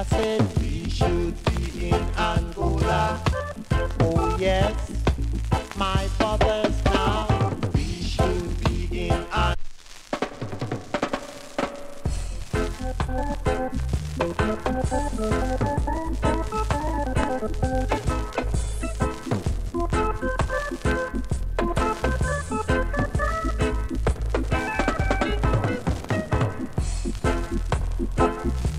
I said we should be in Angola. Oh yes, my father's now. We should be in Angola. Thank you.